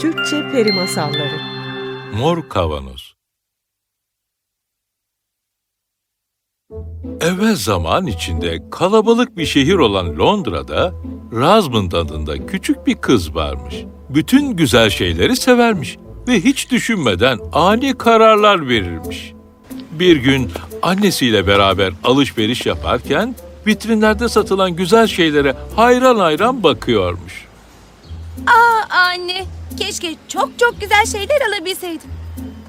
Türkçe Peri Masalları Mor Kavanoz Evvel zaman içinde kalabalık bir şehir olan Londra'da Rosamund adında küçük bir kız varmış. Bütün güzel şeyleri severmiş ve hiç düşünmeden ani kararlar verirmiş. Bir gün annesiyle beraber alışveriş yaparken vitrinlerde satılan güzel şeylere hayran hayran bakıyormuş. Aa anne, keşke çok çok güzel şeyler alabilseydim.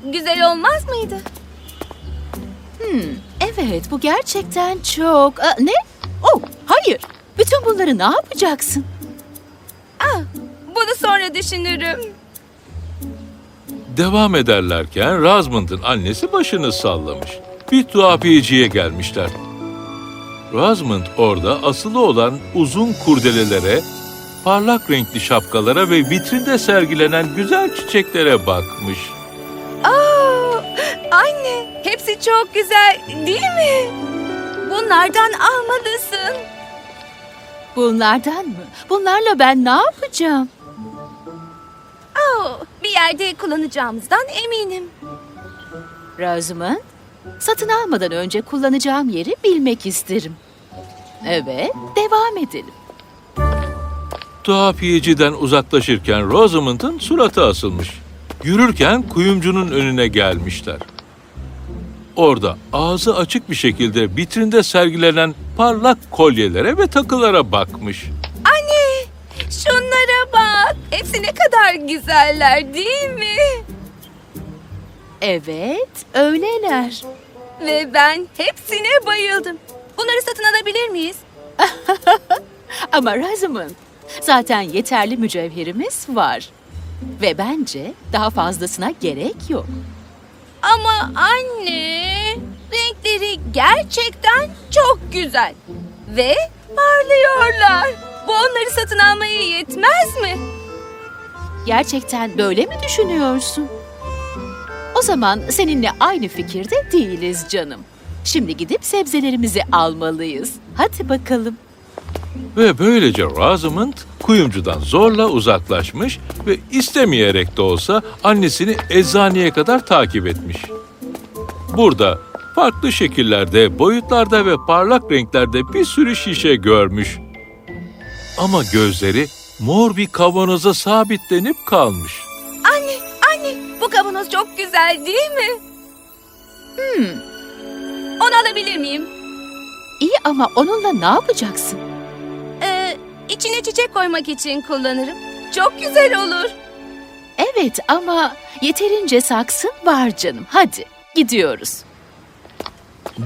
Güzel olmaz mıydı? Evet, bu gerçekten çok... Aa, ne? Oh, hayır. Bütün bunları ne yapacaksın? Bunu sonra düşünürüm. Devam ederlerken Rosamund'un annesi başını sallamış. Bir tuhafiyeciye gelmişler. Rosamund orada asılı olan uzun kurdelelere, parlak renkli şapkalara ve vitrinde sergilenen güzel çiçeklere bakmış. Aa, anne, hepsi çok güzel değil mi? Bunlardan almalısın. Bunlardan mı? Bunlarla ben ne yapacağım? Aa, bir yerde kullanacağımızdan eminim. Rosamond, satın almadan önce kullanacağım yeri bilmek isterim. Evet, devam edelim. Tuhafiyeciden uzaklaşırken Rosamund'un suratı asılmış. Yürürken kuyumcunun önüne gelmişler. Orada ağzı açık bir şekilde vitrinde sergilenen parlak kolyelere ve takılara bakmış. Anne, şunlara bak. Hepsi ne kadar güzeller değil mi? Evet, öyleler. Ve ben hepsine bayıldım. Bunları satın alabilir miyiz? Ama Rosamond, zaten yeterli mücevherimiz var. Ve bence daha fazlasına gerek yok. Ama anne, renkleri gerçekten çok güzel. Ve parlıyorlar. Bu onları satın almaya yetmez mi? Gerçekten böyle mi düşünüyorsun? O zaman seninle aynı fikirde değiliz canım. Şimdi gidip sebzelerimizi almalıyız. Hadi bakalım. Ve böylece Rosamund kuyumcudan zorla uzaklaşmış ve istemeyerek de olsa annesini eczaneye kadar takip etmiş. Burada farklı şekillerde, boyutlarda ve parlak renklerde bir sürü şişe görmüş. Ama gözleri mor bir kavanoza sabitlenip kalmış. Anne, anne, bu kavanoz çok güzel değil mi? Hmm. Onu alabilir miyim? İyi ama onunla ne yapacaksın? İçine çiçek koymak için kullanırım. Çok güzel olur. Evet ama yeterince saksın var canım. Hadi gidiyoruz.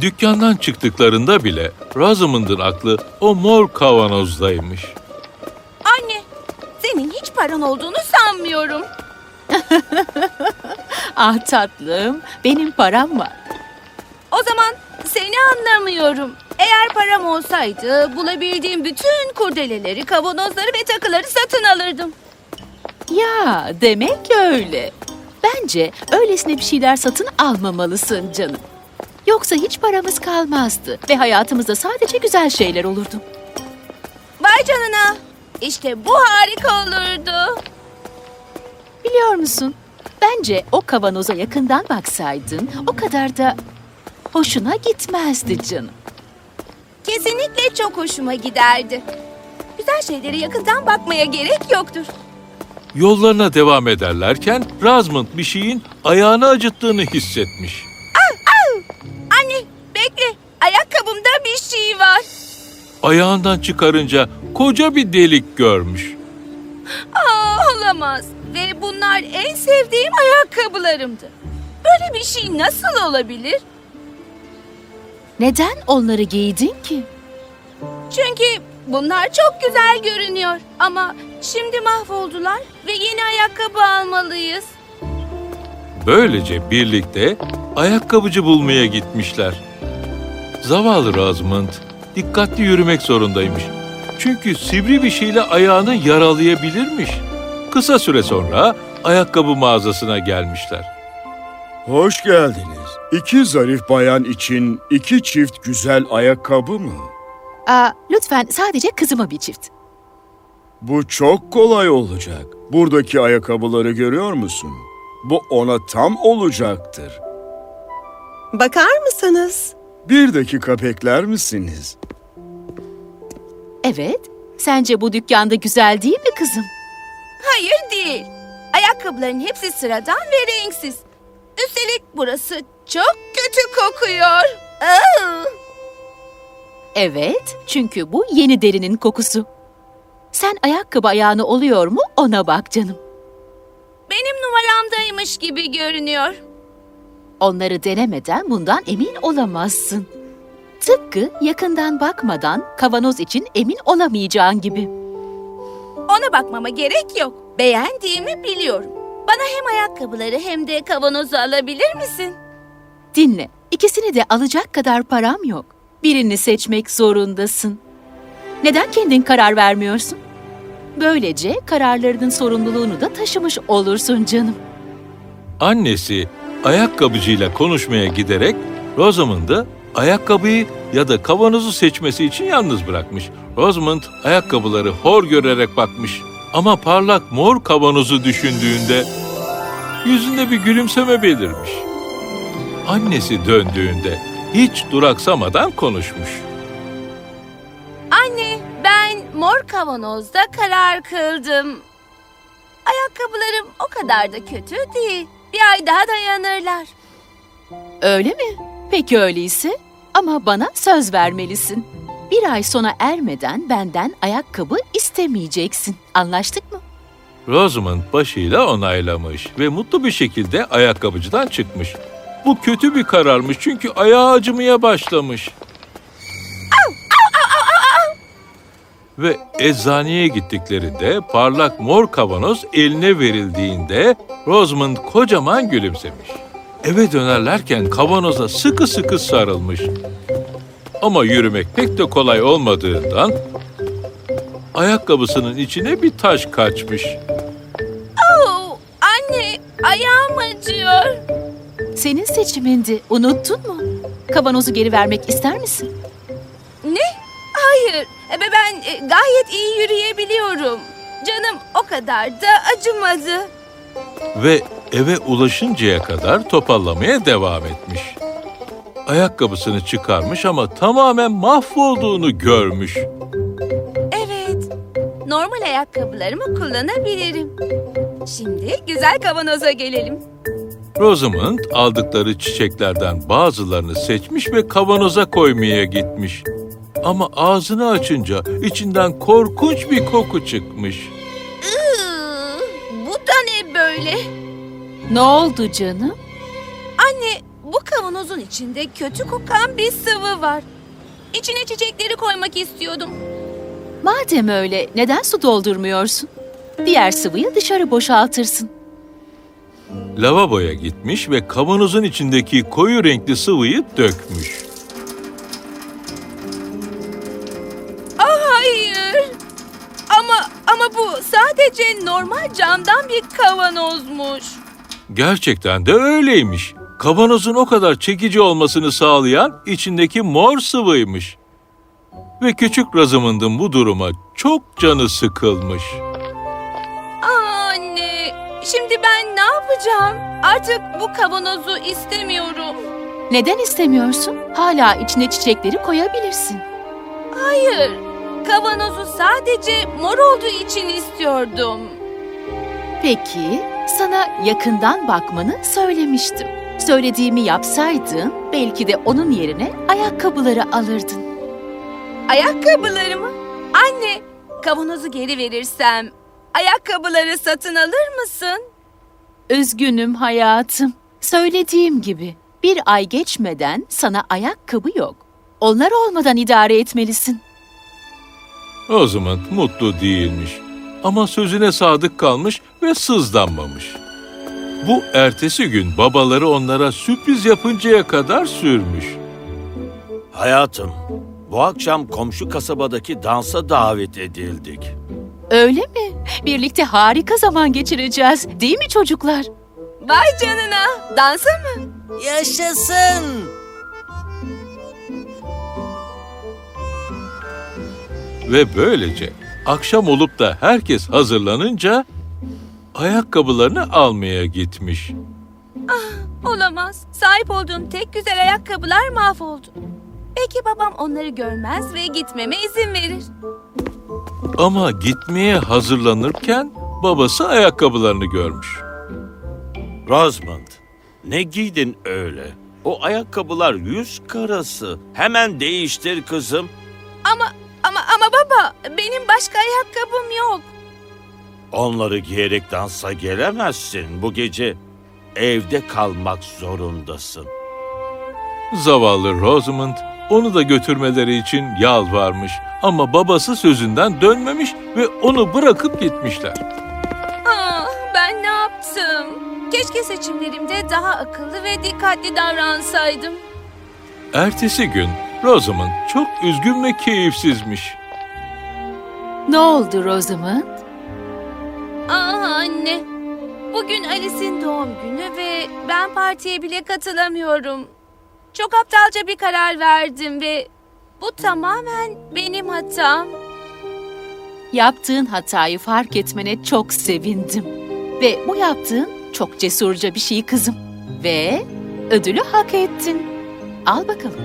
Dükkandan çıktıklarında bile Rosamund'un aklı o mor kavanozdaymış. Anne, senin hiç paran olduğunu sanmıyorum. Ah tatlım, benim param var. O zaman seni anlamıyorum. Eğer param olsaydı bulabildiğim bütün kurdeleleri, kavanozları ve takıları satın alırdım. Ya demek öyle. Bence öylesine bir şeyler satın almamalısın canım. Yoksa hiç paramız kalmazdı ve hayatımızda sadece güzel şeyler olurdu. Vay canına. İşte bu harika olurdu. Biliyor musun? Bence o kavanoza yakından baksaydın o kadar da hoşuna gitmezdi canım. Kesinlikle çok hoşuma giderdi. Güzel şeylere yakından bakmaya gerek yoktur. Yollarına devam ederlerken Rosamund bir şeyin ayağını acıttığını hissetmiş. Anne, bekle. Ayakkabımda bir şey var. Ayağından çıkarınca koca bir delik görmüş. Aa, olamaz. Ve bunlar en sevdiğim ayakkabılarımdı. Böyle bir şey nasıl olabilir? Neden onları giydin ki? Çünkü bunlar çok güzel görünüyor. Ama şimdi mahvoldular ve yeni ayakkabı almalıyız. Böylece birlikte ayakkabıcı bulmaya gitmişler. Zavallı Rosamund dikkatli yürümek zorundaymış. Çünkü sivri bir şeyle ayağını yaralayabilirmiş. Kısa süre sonra ayakkabı mağazasına gelmişler. Hoş geldiniz. İki zarif bayan için iki çift güzel ayakkabı mı? Aa, lütfen sadece kızıma bir çift. Bu çok kolay olacak. Buradaki ayakkabıları görüyor musun? Bu ona tam olacaktır. Bakar mısınız? Bir dakika bekler misiniz? Evet, sence bu dükkanda güzel değil mi kızım? Hayır değil. Ayakkabıların hepsi sıradan ve renksiz. Üstelik burası çok kötü kokuyor. Aa! Evet, çünkü bu yeni derinin kokusu. Sen ayakkabı ayağını oluyor mu ona bak canım. Benim numaramdaymış gibi görünüyor. Onları denemeden bundan emin olamazsın. Tıpkı yakından bakmadan kavanoz için emin olamayacağın gibi. Ona bakmama gerek yok. Beğendiğimi biliyorum. Bana hem ayakkabıları hem de kavanozu alabilir misin? Dinle, ikisini de alacak kadar param yok. Birini seçmek zorundasın. Neden kendin karar vermiyorsun? Böylece kararlarının sorumluluğunu da taşımış olursun canım. Annesi ayakkabıcıyla konuşmaya giderek Rosamond'ı ayakkabıyı ya da kavanozu seçmesi için yalnız bırakmış. Rosamond ayakkabıları hor görerek bakmış. Ama parlak mor kavanozu düşündüğünde yüzünde bir gülümseme belirmiş. Annesi döndüğünde hiç duraksamadan konuşmuş. Anne, ben mor kavanozda karar kıldım. Ayakkabılarım o kadar da kötü değil. Bir ay daha dayanırlar. Öyle mi? Peki öyleyse. Ama bana söz vermelisin. Bir ay sona ermeden benden ayakkabı istemeyeceksin. Anlaştık mı? Rosamond başıyla onaylamış ve mutlu bir şekilde ayakkabıcıdan çıkmış. Bu kötü bir kararmış çünkü ayağı acımaya başlamış. Ve eczaneye gittiklerinde parlak mor kavanoz eline verildiğinde Rosamond kocaman gülümsemiş. Eve dönerlerken kavanoza sıkı sıkı sarılmış. Ama yürümek pek de kolay olmadığından ayakkabısının içine bir taş kaçmış. Oo, anne, ayağım acıyor. Senin seçimindi. Unuttun mu? Kavanozu geri vermek ister misin? Ne? Hayır, e, be- ben e, gayet iyi yürüyebiliyorum. Canım o kadar da acımadı. ve eve ulaşıncaya kadar topallamaya devam etmiş. Ayakkabısını çıkarmış ama tamamen mahvolduğunu görmüş. Evet, normal ayakkabılarımı kullanabilirim. Şimdi güzel kavanoza gelelim. Rosamond aldıkları çiçeklerden bazılarını seçmiş ve kavanoza koymaya gitmiş. Ama ağzını açınca içinden korkunç bir koku çıkmış. Iıı, bu da ne böyle? Ne oldu canım? Kavanozun içinde kötü kokan bir sıvı var. İçine çiçekleri koymak istiyordum. Madem öyle neden su doldurmuyorsun? Diğer sıvıyı dışarı boşaltırsın. Lavaboya gitmiş ve kavanozun içindeki koyu renkli sıvıyı dökmüş. Ah hayır. Ama ama bu sadece normal camdan bir kavanozmuş. Gerçekten de öyleymiş. Kavanozun o kadar çekici olmasını sağlayan içindeki mor sıvıymış. Ve küçük Rosamond'ın bu duruma çok canı sıkılmış. Aa, anne, şimdi ben ne yapacağım? Artık bu kavanozu istemiyorum. Neden istemiyorsun? Hala içine çiçekleri koyabilirsin. Hayır, kavanozu sadece mor olduğu için istiyordum. Peki, sana yakından bakmanı söylemiştim. Söylediğimi yapsaydın belki de onun yerine ayakkabıları alırdın. Ayakkabılarımı? Anne, kavanozu geri verirsem ayakkabıları satın alır mısın? Üzgünüm hayatım. Söylediğim gibi bir ay geçmeden sana ayakkabı yok. Onlar olmadan idare etmelisin. Rosamond mutlu değilmiş. Ama sözüne sadık kalmış ve sızlanmamış. Bu ertesi gün babaları onlara sürpriz yapıncaya kadar sürmüş. Hayatım, bu akşam komşu kasabadaki dansa davet edildik. Öyle mi? Birlikte harika zaman geçireceğiz, değil mi çocuklar? Vay canına, dansa mı? Yaşasın! Ve böylece akşam olup da herkes hazırlanınca ayakkabılarını almaya gitmiş. Olamaz. Sahip olduğum tek güzel ayakkabılar mahvoldu. Belki babam onları görmez ve gitmeme izin verir. Ama gitmeye hazırlanırken babası ayakkabılarını görmüş. Rosamond, ne giydin öyle? O ayakkabılar yüz karası. Hemen değiştir kızım. Ama ama ama baba benim başka ayakkabım yok. Onları giyerek dansa gelemezsin. Bu gece evde kalmak zorundasın. Zavallı Rosamond onu da götürmeleri için yalvarmış ama babası sözünden dönmemiş ve onu bırakıp gitmişler. Ah, ben ne yaptım? Keşke seçimlerimde daha akıllı ve dikkatli davransaydım. Ertesi gün Rosamond çok üzgün ve keyifsizmiş. Ne oldu Rosamond? Anne. Bugün Alice'in doğum günü ve ben partiye bile katılamıyorum. Çok aptalca bir karar verdim ve bu tamamen benim hatam. Yaptığın hatayı fark etmene çok sevindim. Ve bu yaptığın çok cesurca bir şey kızım. Ve ödülü hak ettin. Al bakalım.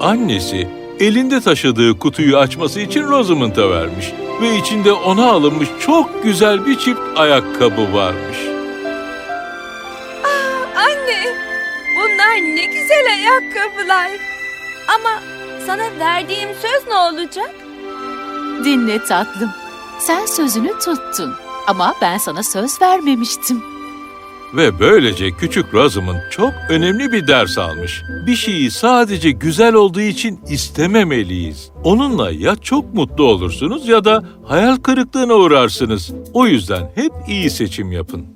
Annesi elinde taşıdığı kutuyu açması için Rosamond'a vermiş ve içinde ona alınmış çok güzel bir çift ayakkabı varmış. Anne, bunlar ne güzel ayakkabılar. Ama sana verdiğim söz ne olacak? Dinle tatlım. Sen sözünü tuttun. Ama ben sana söz vermemiştim. Ve böylece küçük Rosamond çok önemli bir ders almış. Bir şeyi sadece güzel olduğu için istememeliyiz. Onunla ya çok mutlu olursunuz ya da hayal kırıklığına uğrarsınız. O yüzden hep iyi seçim yapın.